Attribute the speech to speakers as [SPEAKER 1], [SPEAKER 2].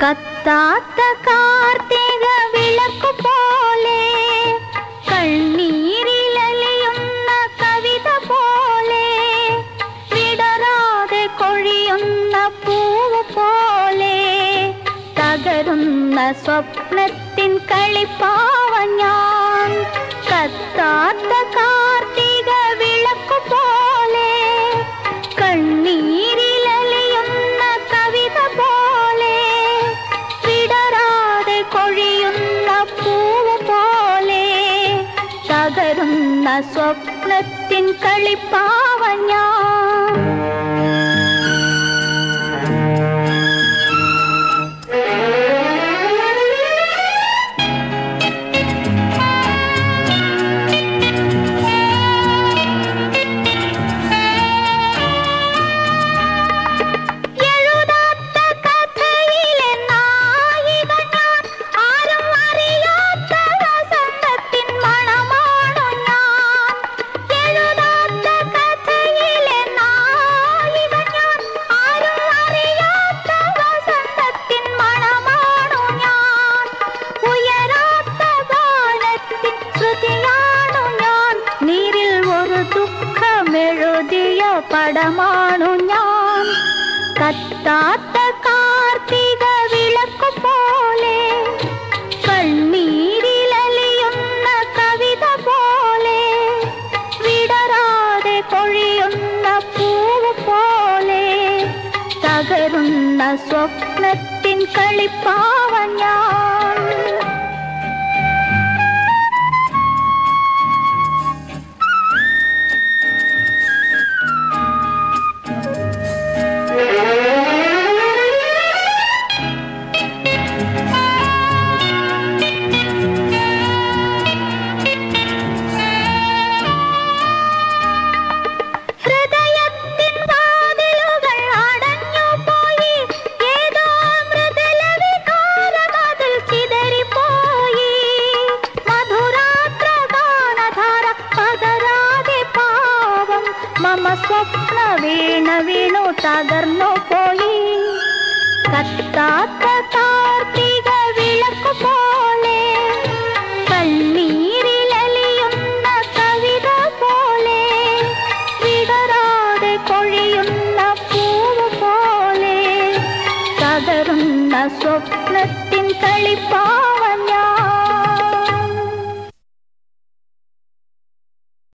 [SPEAKER 1] കത്താത്ത കാർത്തിക വിളക്കു പോലെ കണ്ണീരിലലിയുന്ന കവിത പോലെ വിടരാതെ കൊഴിയുന്ന പൂവ് പോലെ തകരുന്ന സ്വപ്നത്തിൻ കളിപ്പാവ ഞാൻ തകരുന്ന സ്വപ്നത്തിൻ കളിപ്പാവ പടമാണു ഞാൻ. കത്താത്ത കാർത്തിക വിളക്കു പോലെ കണ്ണീരിലലിയുന്ന കവിത പോലെ വിടരാതെ കൊഴിയുന്ന പൂവ് പോലെ തകരുന്ന സ്വപ്നത്തിൻ കളിപ്പാവ ഞാൻ. മമ സ്വപ്ന വീണ വീണു തകർന്നു പോയി കത്താത്ത കാർത്തിക വിളക്കു പോലെ കണ്ണീരിലലിയുന്ന കവിത പോലെ വിടരാതെ കൊഴിയുന്ന പൂവ് പോലെ തകരുന്ന സ്വപ്നത്തിൻ കളിപ്പാവ ഞാൻ